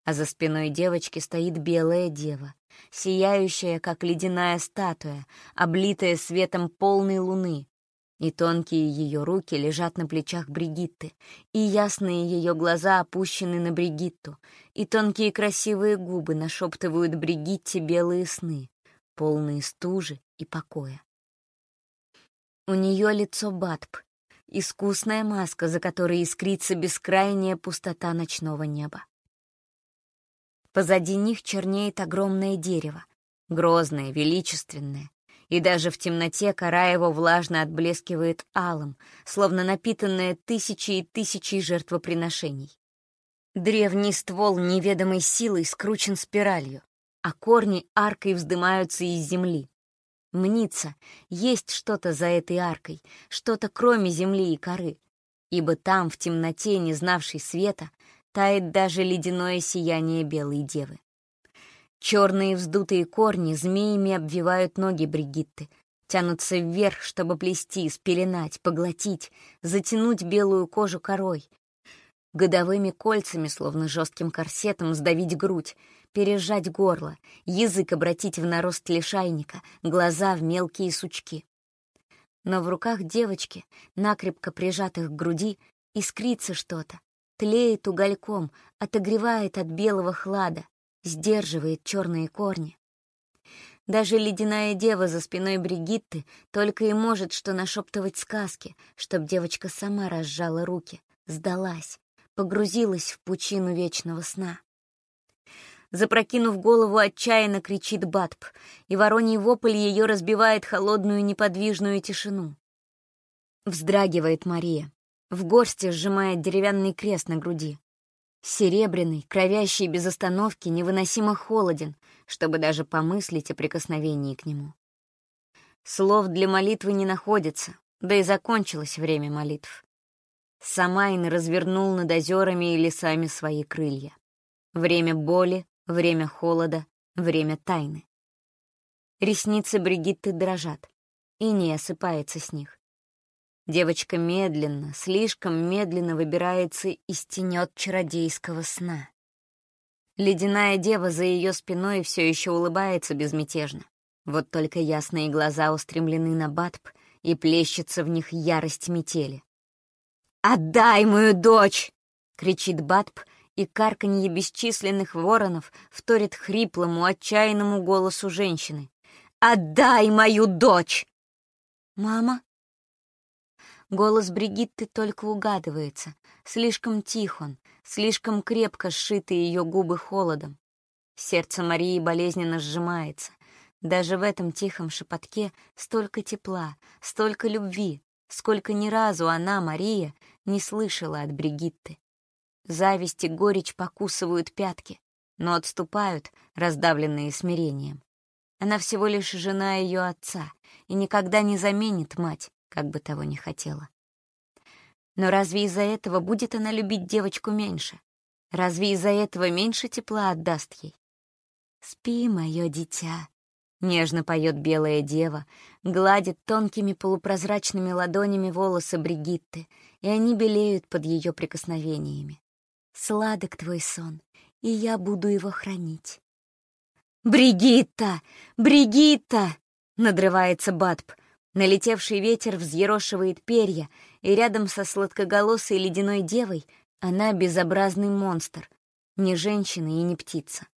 А за спиной девочки стоит белая дева, сияющая, как ледяная статуя, облитая светом полной луны. И тонкие ее руки лежат на плечах Бригитты, и ясные ее глаза опущены на Бригитту, и тонкие красивые губы нашептывают Бригитте белые сны, полные стужи и покоя. У нее лицо Батб, искусная маска, за которой искрится бескрайняя пустота ночного неба. Позади них чернеет огромное дерево, грозное, величественное, и даже в темноте кора его влажно отблескивает алым, словно напитанная тысячи и тысячи жертвоприношений. Древний ствол неведомой силой скручен спиралью, а корни аркой вздымаются из земли. Мнится, есть что-то за этой аркой, что-то кроме земли и коры, ибо там, в темноте, не знавшей света, тает даже ледяное сияние белой девы. Черные вздутые корни змеями обвивают ноги Бригитты, тянутся вверх, чтобы плести, спеленать, поглотить, затянуть белую кожу корой, годовыми кольцами, словно жестким корсетом, сдавить грудь, пережать горло, язык обратить в нарост лишайника, глаза в мелкие сучки. Но в руках девочки, накрепко прижатых к груди, искрится что-то, тлеет угольком, отогревает от белого хлада, сдерживает черные корни. Даже ледяная дева за спиной Бригитты только и может что нашептывать сказки, чтоб девочка сама разжала руки, сдалась, погрузилась в пучину вечного сна. Запрокинув голову, отчаянно кричит Батб, и вороний вопль ее разбивает холодную неподвижную тишину. Вздрагивает Мария. В горсти сжимает деревянный крест на груди. Серебряный, кровящий без остановки, невыносимо холоден, чтобы даже помыслить о прикосновении к нему. Слов для молитвы не находится, да и закончилось время молитв. Самайн развернул над озерами и лесами свои крылья. Время боли, время холода, время тайны. Ресницы Бригитты дрожат, и не осыпается с них. Девочка медленно, слишком медленно выбирается из тенет чародейского сна. Ледяная дева за ее спиной все еще улыбается безмятежно. Вот только ясные глаза устремлены на Батб, и плещется в них ярость метели. «Отдай мою дочь!» — кричит Батб, и карканье бесчисленных воронов вторит хриплому, отчаянному голосу женщины. «Отдай мою дочь!» «Мама?» Голос Бригитты только угадывается. Слишком тих он, слишком крепко сшиты ее губы холодом. Сердце Марии болезненно сжимается. Даже в этом тихом шепотке столько тепла, столько любви, сколько ни разу она, Мария, не слышала от Бригитты. Зависть и горечь покусывают пятки, но отступают, раздавленные смирением. Она всего лишь жена ее отца и никогда не заменит мать, как бы того ни хотела. Но разве из-за этого будет она любить девочку меньше? Разве из-за этого меньше тепла отдаст ей? «Спи, мое дитя», — нежно поет белая дева, гладит тонкими полупрозрачными ладонями волосы Бригитты, и они белеют под ее прикосновениями. «Сладок твой сон, и я буду его хранить». «Бригитта! Бригитта!» — надрывается Батб — Налетевший ветер взъерошивает перья, и рядом со сладкоголосой ледяной девой она безобразный монстр, не женщина и не птица.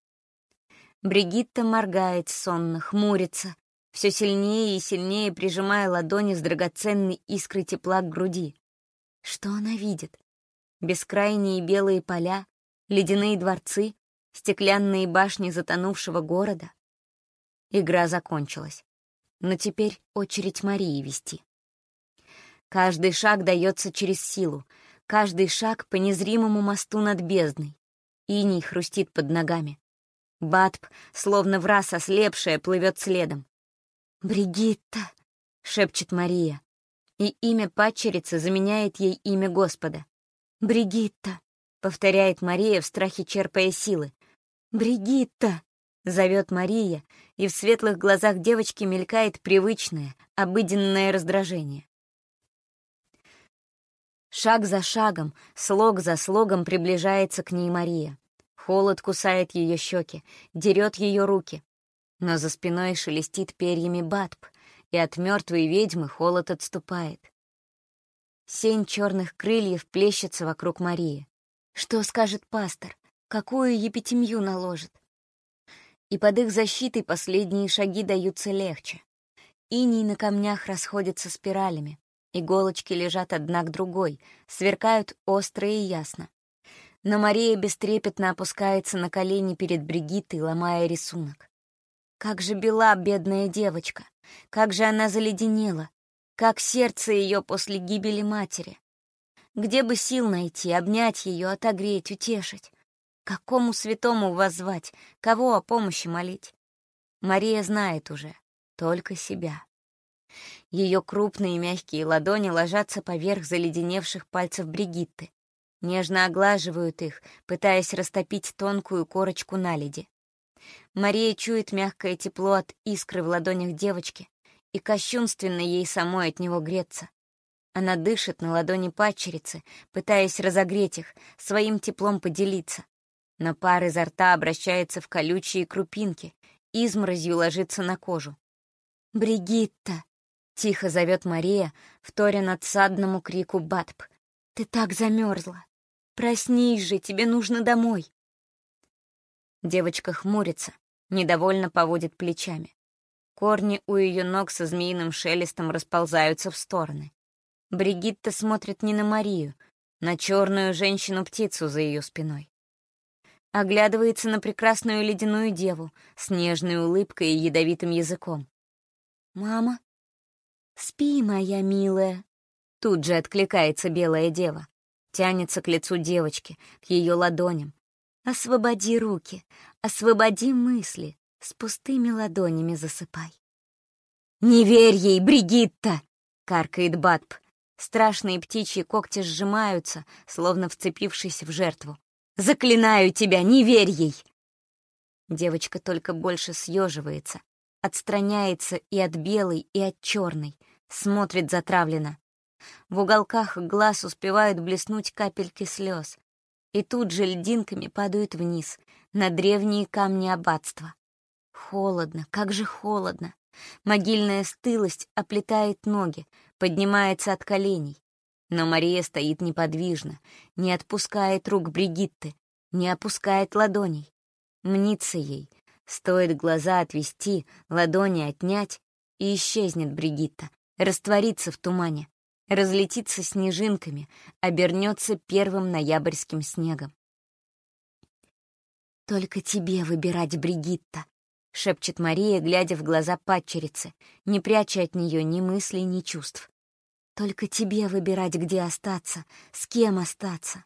Бригитта моргает сонно, хмурится, все сильнее и сильнее прижимая ладони с драгоценной искрой тепла к груди. Что она видит? Бескрайние белые поля, ледяные дворцы, стеклянные башни затонувшего города. Игра закончилась но теперь очередь Марии вести. Каждый шаг дается через силу, каждый шаг по незримому мосту над бездной. Иней хрустит под ногами. Батб, словно в раз ослепшая, плывет следом. «Бригитта!» — шепчет Мария, и имя падчерицы заменяет ей имя Господа. «Бригитта!» — повторяет Мария в страхе, черпая силы. «Бригитта!» — зовет Мария, и в светлых глазах девочки мелькает привычное, обыденное раздражение. Шаг за шагом, слог за слогом приближается к ней Мария. Холод кусает ее щеки, дерет ее руки. Но за спиной шелестит перьями батб, и от мертвой ведьмы холод отступает. Сень черных крыльев плещется вокруг Марии. Что скажет пастор? Какую епитемью наложит? И под их защитой последние шаги даются легче. Иней на камнях расходятся спиралями. Иголочки лежат одна к другой, сверкают остро и ясно. Но Мария бестрепетно опускается на колени перед Бригиттой, ломая рисунок. Как же бела бедная девочка, как же она заледенела, как сердце ее после гибели матери. Где бы сил найти, обнять ее, отогреть, утешить? Какому святому воззвать, кого о помощи молить? Мария знает уже, только себя. Ее крупные мягкие ладони ложатся поверх заледеневших пальцев Бригитты, нежно оглаживают их, пытаясь растопить тонкую корочку наледи. Мария чует мягкое тепло от искры в ладонях девочки, и кощунственно ей самой от него греться. Она дышит на ладони падчерицы, пытаясь разогреть их, своим теплом поделиться. Но пар изо рта обращается в колючие крупинки, изморозью ложится на кожу. «Бригитта!» Тихо зовет Мария, вторя надсадному крику Батб. «Ты так замерзла! Проснись же, тебе нужно домой!» Девочка хмурится, недовольно поводит плечами. Корни у ее ног со змеиным шелестом расползаются в стороны. Бригитта смотрит не на Марию, на черную женщину-птицу за ее спиной. Оглядывается на прекрасную ледяную деву с нежной улыбкой и ядовитым языком. «Мама?» «Спи, моя милая!» Тут же откликается белая дева. Тянется к лицу девочки, к ее ладоням. «Освободи руки, освободи мысли, с пустыми ладонями засыпай». «Не верь ей, Бригитта!» — каркает Батп. Страшные птичьи когти сжимаются, словно вцепившись в жертву. «Заклинаю тебя, не верь ей!» Девочка только больше съеживается, отстраняется и от белой, и от черной, смотрит затравленно. В уголках глаз успевают блеснуть капельки слез, и тут же льдинками падают вниз, на древние камни аббатства. Холодно, как же холодно. Могильная стылость оплетает ноги, поднимается от коленей. Но Мария стоит неподвижно, не отпускает рук Бригитты, не опускает ладоней. Мнится ей. Стоит глаза отвести, ладони отнять, и исчезнет Бригитта, растворится в тумане, разлетится снежинками, обернется первым ноябрьским снегом. «Только тебе выбирать, Бригитта», — шепчет Мария, глядя в глаза падчерицы, не пряча от нее ни мыслей, ни чувств. «Только тебе выбирать, где остаться, с кем остаться.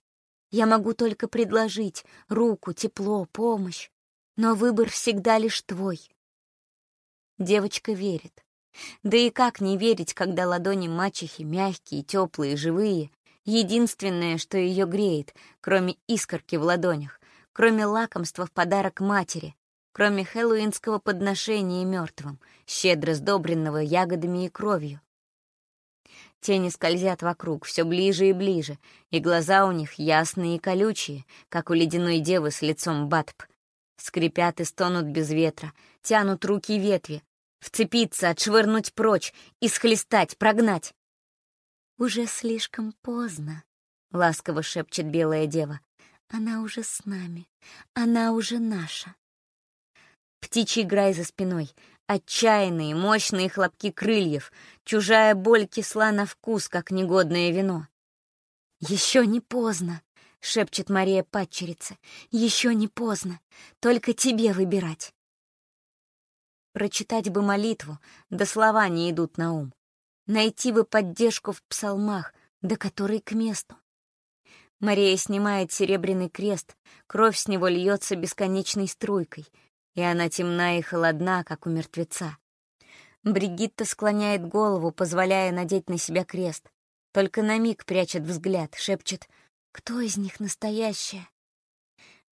Я могу только предложить руку, тепло, помощь, но выбор всегда лишь твой». Девочка верит. Да и как не верить, когда ладони мачехи мягкие, теплые, живые, единственное, что ее греет, кроме искорки в ладонях, кроме лакомства в подарок матери, кроме хэллоуинского подношения мертвым, щедро сдобренного ягодами и кровью. Тени скользят вокруг, все ближе и ближе, и глаза у них ясные и колючие, как у ледяной девы с лицом Батб. Скрипят и стонут без ветра, тянут руки ветви, Вцепиться, отшвырнуть прочь, исхлестать, прогнать. «Уже слишком поздно», — ласково шепчет белая дева. «Она уже с нами, она уже наша». Птичий грай за спиной, отчаянные, мощные хлопки крыльев, чужая боль кисла на вкус, как негодное вино. «Еще не поздно», — шепчет Мария падчерица. «Еще не поздно. Только тебе выбирать». Прочитать бы молитву, да слова не идут на ум. Найти бы поддержку в псалмах, до которой к месту. Мария снимает серебряный крест, кровь с него льется бесконечной струйкой, и она темна и холодна, как у мертвеца. Бригитта склоняет голову, позволяя надеть на себя крест. Только на миг прячет взгляд, шепчет «Кто из них настоящая?»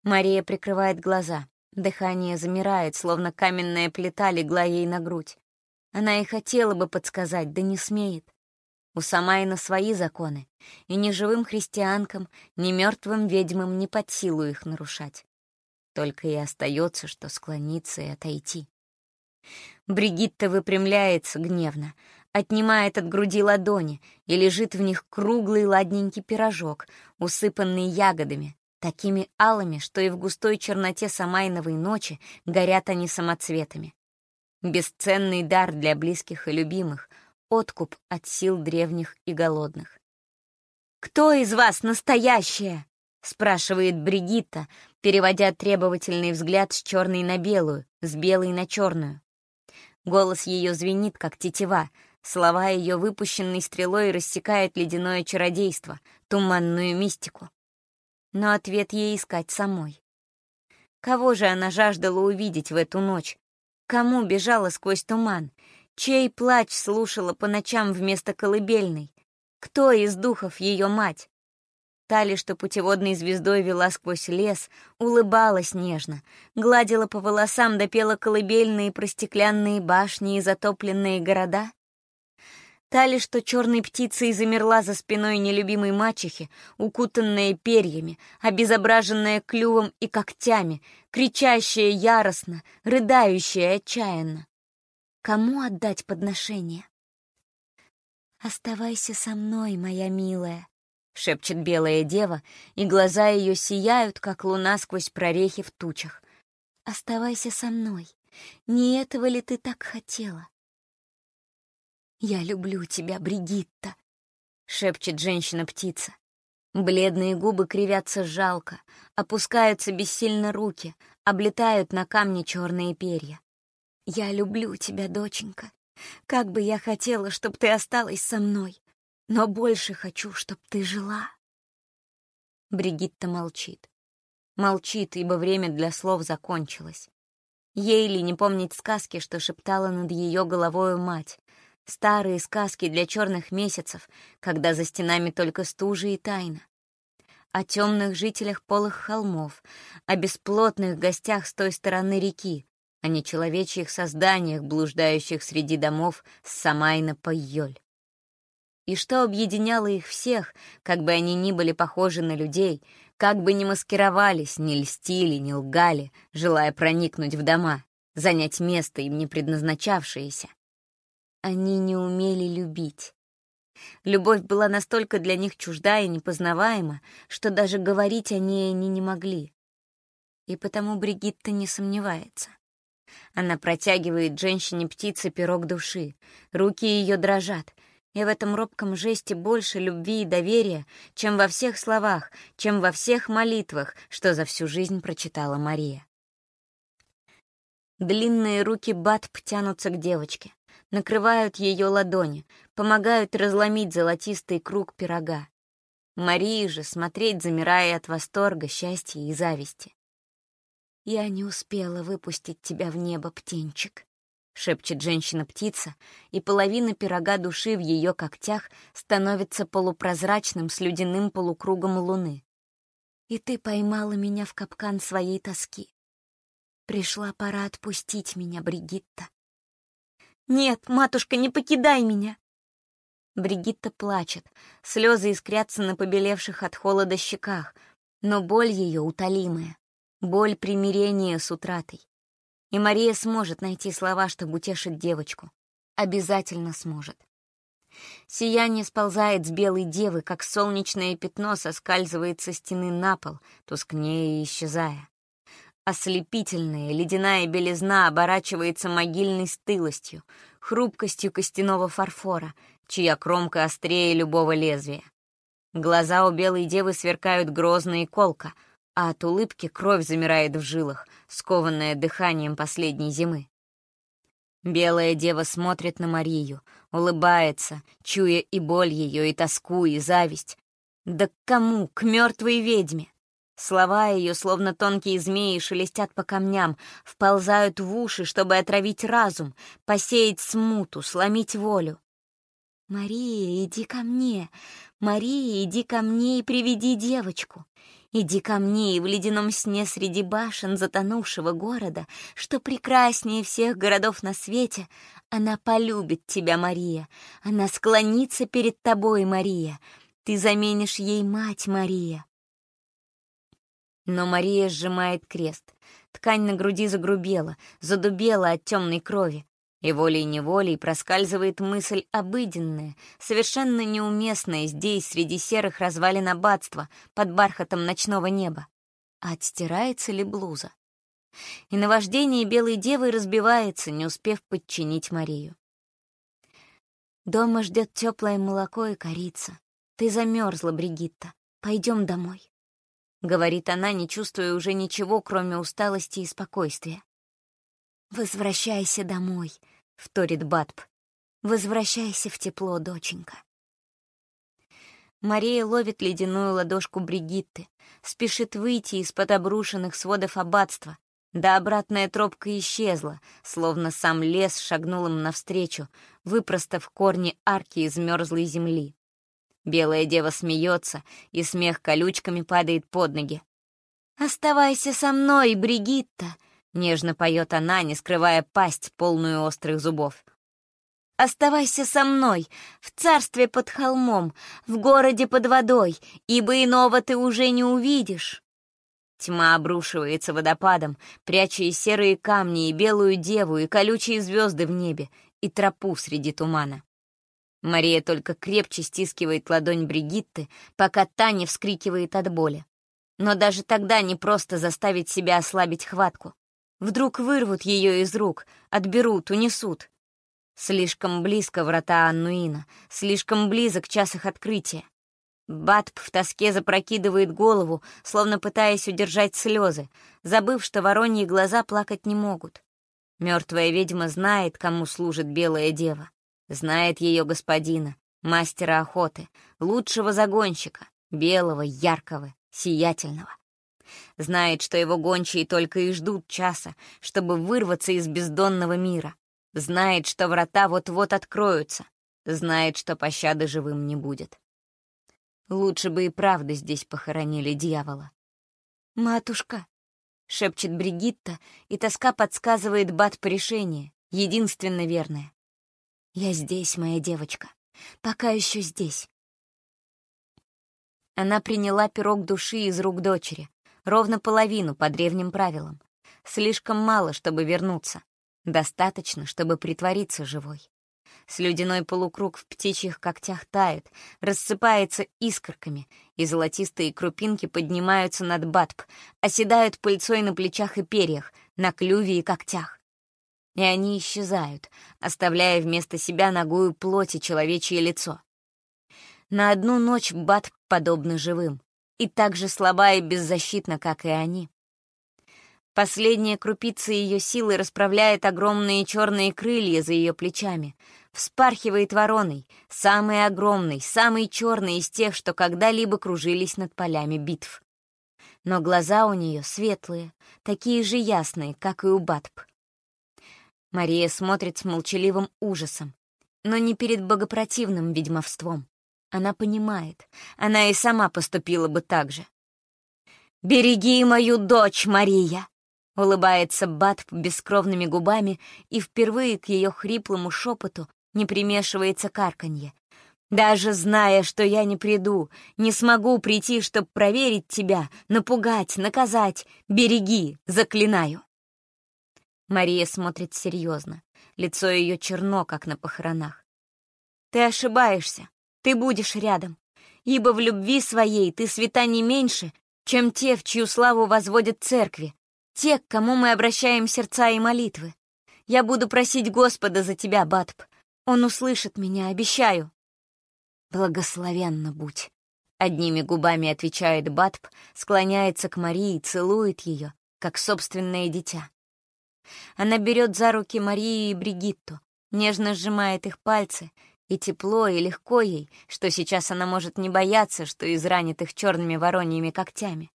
Мария прикрывает глаза. Дыхание замирает, словно каменная плита легла ей на грудь. Она и хотела бы подсказать, да не смеет. У Самайна свои законы, и ни живым христианкам, ни мертвым ведьмам не под силу их нарушать. Только и остается, что склониться и отойти. Бригитта выпрямляется гневно, отнимает от груди ладони, и лежит в них круглый ладненький пирожок, усыпанный ягодами, такими алыми, что и в густой черноте самайновой ночи горят они самоцветами. Бесценный дар для близких и любимых, откуп от сил древних и голодных. «Кто из вас настоящая?» — спрашивает Бригитта, переводя требовательный взгляд с черной на белую, с белой на черную. Голос ее звенит, как тетива, слова ее, выпущенной стрелой, рассекают ледяное чародейство, туманную мистику. Но ответ ей искать самой. Кого же она жаждала увидеть в эту ночь? Кому бежала сквозь туман? Чей плач слушала по ночам вместо колыбельной? Кто из духов ее мать? Та ли, что путеводной звездой вела сквозь лес, улыбалась нежно, гладила по волосам, допела колыбельные про стеклянные башни и затопленные города? Та ли, что черной птицей замерла за спиной нелюбимой мачехи, укутанная перьями, обезображенная клювом и когтями, кричащая яростно, рыдающая отчаянно? Кому отдать подношение? «Оставайся со мной, моя милая», — шепчет белая дева, и глаза ее сияют, как луна сквозь прорехи в тучах. «Оставайся со мной. Не этого ли ты так хотела?» «Я люблю тебя, Бригитта», — шепчет женщина-птица. Бледные губы кривятся жалко, опускаются бессильно руки, облетают на камне черные перья. «Я люблю тебя, доченька. Как бы я хотела, чтоб ты осталась со мной, но больше хочу, чтоб ты жила». Бригитта молчит. Молчит, ибо время для слов закончилось. Ей ли не помнить сказки, что шептала над ее головою мать? Старые сказки для черных месяцев, когда за стенами только стужи и тайна. О темных жителях полых холмов, о бесплотных гостях с той стороны реки, о нечеловечьих созданиях, блуждающих среди домов с Самайна по Йоль. И что объединяло их всех, как бы они ни были похожи на людей, как бы ни маскировались, ни льстили, ни лгали, желая проникнуть в дома, занять место им не предназначавшееся. Они не умели любить. Любовь была настолько для них чужда и непознаваема, что даже говорить о ней они не могли. И потому Бригитта не сомневается. Она протягивает женщине-птице пирог души. Руки ее дрожат. И в этом робком жесте больше любви и доверия, чем во всех словах, чем во всех молитвах, что за всю жизнь прочитала Мария. Длинные руки Батб тянутся к девочке, накрывают ее ладони, помогают разломить золотистый круг пирога. Марии же смотреть, замирая от восторга, счастья и зависти. «Я не успела выпустить тебя в небо, птенчик», — шепчет женщина-птица, и половина пирога души в ее когтях становится полупрозрачным слюдяным полукругом луны. «И ты поймала меня в капкан своей тоски. Пришла пора отпустить меня, Бригитта». «Нет, матушка, не покидай меня!» Бригитта плачет, слезы искрятся на побелевших от холода щеках, но боль ее утолимая боль примирения с утратой. И Мария сможет найти слова, чтобы утешить девочку. Обязательно сможет. Сияние сползает с белой девы, как солнечное пятно соскальзывает со стены на пол, тускнее и исчезая. Ослепительная ледяная белизна оборачивается могильной стылостью, хрупкостью костяного фарфора, чья кромка острее любого лезвия. Глаза у белой девы сверкают грозно и колко — а от улыбки кровь замирает в жилах, скованная дыханием последней зимы. Белая дева смотрит на Марию, улыбается, чуя и боль ее, и тоску, и зависть. Да к кому? К мертвой ведьме. Слова ее, словно тонкие змеи, шелестят по камням, вползают в уши, чтобы отравить разум, посеять смуту, сломить волю. «Мария, иди ко мне! Мария, иди ко мне и приведи девочку! Иди ко мне и в ледяном сне среди башен затонувшего города, что прекраснее всех городов на свете, она полюбит тебя, Мария, она склонится перед тобой, Мария, ты заменишь ей мать, Мария, но Мария сжимает крест. Ткань на груди загрубела, задубела от темной крови. И волей-неволей проскальзывает мысль обыденная, совершенно неуместная здесь, среди серых развалин аббатства, под бархатом ночного неба. А отстирается ли блуза? И наваждение белой девы разбивается, не успев подчинить Марию. Дома ждет теплое молоко и корица. Ты замерзла, Бригитта. Пойдем домой. — говорит она, не чувствуя уже ничего, кроме усталости и спокойствия. «Возвращайся домой», — вторит Батб. «Возвращайся в тепло, доченька». Мария ловит ледяную ладошку Бригитты, спешит выйти из-под обрушенных сводов аббатства. Да обратная тропка исчезла, словно сам лес шагнул им навстречу, выпростав корни арки из мерзлой земли. Белая дева смеется, и смех колючками падает под ноги. «Оставайся со мной, Бригитта!» — нежно поет она, не скрывая пасть, полную острых зубов. «Оставайся со мной, в царстве под холмом, в городе под водой, ибо иного ты уже не увидишь». Тьма обрушивается водопадом, пряча и серые камни, и белую деву, и колючие звезды в небе, и тропу среди тумана. Мария только крепче стискивает ладонь Бригитты, пока та не вскрикивает от боли. Но даже тогда не просто заставить себя ослабить хватку. Вдруг вырвут ее из рук, отберут, унесут. Слишком близко врата Аннуина, слишком близок час их открытия. Батп в тоске запрокидывает голову, словно пытаясь удержать слезы, забыв, что вороньи глаза плакать не могут. Мертвая ведьма знает, кому служит белая дева. Знает ее господина, мастера охоты, лучшего загонщика, белого, яркого, сиятельного. Знает, что его гончие только и ждут часа, чтобы вырваться из бездонного мира. Знает, что врата вот-вот откроются. Знает, что пощады живым не будет. Лучше бы и правда здесь похоронили дьявола. «Матушка!» — шепчет Бригитта, и тоска подсказывает бат по решению, единственно верное. Я здесь, моя девочка. Пока еще здесь. Она приняла пирог души из рук дочери. Ровно половину по древним правилам. Слишком мало, чтобы вернуться. Достаточно, чтобы притвориться живой. Слюдяной полукруг в птичьих когтях тает, рассыпается искорками, и золотистые крупинки поднимаются над батб, оседают пыльцой на плечах и перьях, на клюве и когтях и они исчезают, оставляя вместо себя ногую плоти человечье лицо. На одну ночь Бат подобно живым, и так же слаба и беззащитна, как и они. Последняя крупица ее силы расправляет огромные черные крылья за ее плечами, вспархивает вороной, самый огромный, самый черный из тех, что когда-либо кружились над полями битв. Но глаза у нее светлые, такие же ясные, как и у Батб. Мария смотрит с молчаливым ужасом, но не перед богопротивным ведьмовством. Она понимает, она и сама поступила бы так же. «Береги мою дочь, Мария!» — улыбается Батб бескровными губами, и впервые к ее хриплому шепоту не примешивается карканье. «Даже зная, что я не приду, не смогу прийти, чтобы проверить тебя, напугать, наказать, береги, заклинаю!» Мария смотрит серьезно. Лицо ее черно, как на похоронах. «Ты ошибаешься. Ты будешь рядом. Ибо в любви своей ты свята не меньше, чем те, в чью славу возводят церкви, те, к кому мы обращаем сердца и молитвы. Я буду просить Господа за тебя, Батб. Он услышит меня, обещаю». «Благословенно будь», — одними губами отвечает Батб, склоняется к Марии, целует ее, как собственное дитя. Она берет за руки Марию и Бригитту, нежно сжимает их пальцы, и тепло, и легко ей, что сейчас она может не бояться, что изранит их черными вороньими когтями.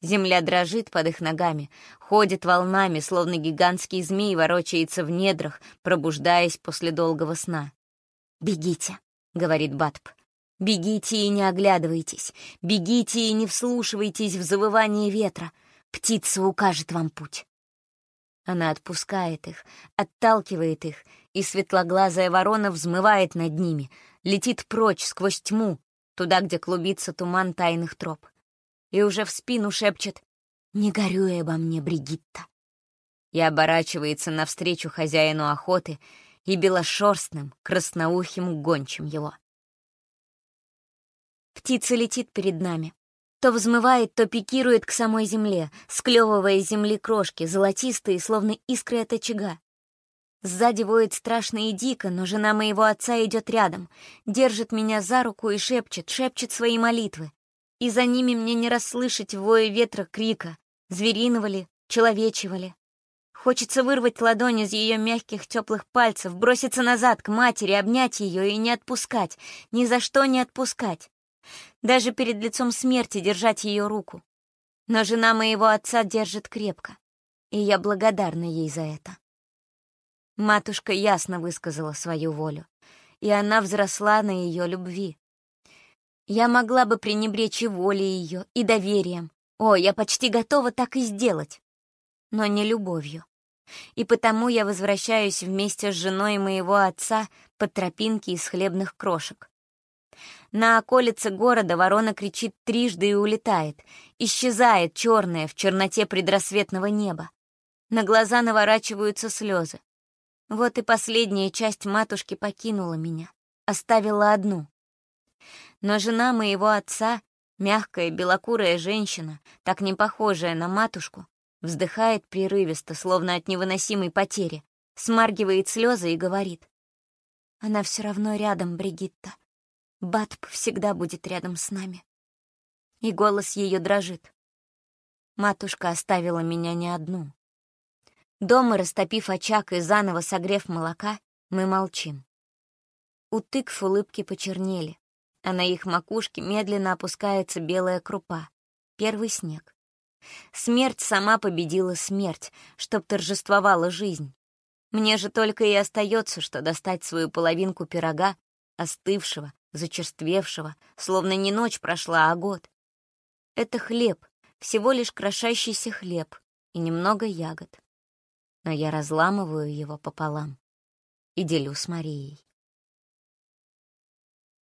Земля дрожит под их ногами, ходит волнами, словно гигантский змей ворочается в недрах, пробуждаясь после долгого сна. «Бегите», — говорит Батп. «Бегите и не оглядывайтесь, бегите и не вслушивайтесь в завывание ветра. Птица укажет вам путь». Она отпускает их, отталкивает их, и светлоглазая ворона взмывает над ними, летит прочь сквозь тьму, туда, где клубится туман тайных троп и уже в спину шепчет «Не горюй обо мне, Бригитта!» и оборачивается навстречу хозяину охоты и белошерстным, красноухим гончим его. Птица летит перед нами. То взмывает, то пикирует к самой земле, склевывая земли крошки, золотистые, словно искры от очага. Сзади воет страшно и дико, но жена моего отца идет рядом, держит меня за руку и шепчет, шепчет свои молитвы и за ними мне не расслышать воя ветра крика, звериного ли, человечего ли. Хочется вырвать ладонь из ее мягких теплых пальцев, броситься назад к матери, обнять ее и не отпускать, ни за что не отпускать. Даже перед лицом смерти держать ее руку. Но жена моего отца держит крепко, и я благодарна ей за это. Матушка ясно высказала свою волю, и она взросла на ее любви. Я могла бы пренебречь и волей ее, и доверием. О, я почти готова так и сделать. Но не любовью. И потому я возвращаюсь вместе с женой моего отца по тропинке из хлебных крошек. На околице города ворона кричит трижды и улетает, исчезает черная в черноте предрассветного неба. На глаза наворачиваются слезы. Вот и последняя часть матушки покинула меня, оставила одну. Но жена моего отца, мягкая белокурая женщина, так не похожая на матушку, вздыхает прерывисто, словно от невыносимой потери, смаргивает слезы и говорит. «Она все равно рядом, Бригитта. Батп всегда будет рядом с нами». И голос ее дрожит. Матушка оставила меня не одну. Дома, растопив очаг и заново согрев молока, мы молчим. У тыкв улыбки почернели а на их макушке медленно опускается белая крупа. Первый снег. Смерть сама победила смерть, чтоб торжествовала жизнь. Мне же только и остается, что достать свою половинку пирога, остывшего, зачерствевшего, словно не ночь прошла, а год. Это хлеб, всего лишь крошащийся хлеб и немного ягод. Но я разламываю его пополам и делю с Марией.